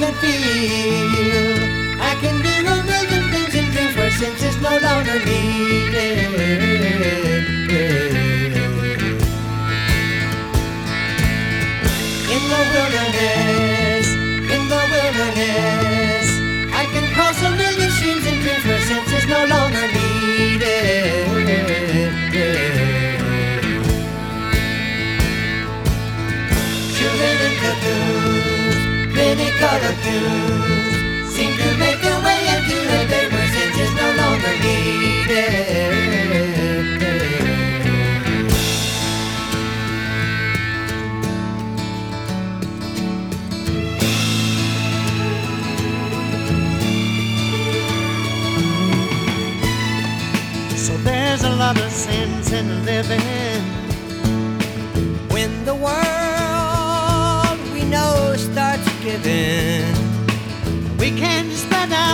Can feel, I can do a million things and dreams where sense is no longer needed. In the wilderness, So there's a lot of sense in living. When the world we know starts giving, we can spread out.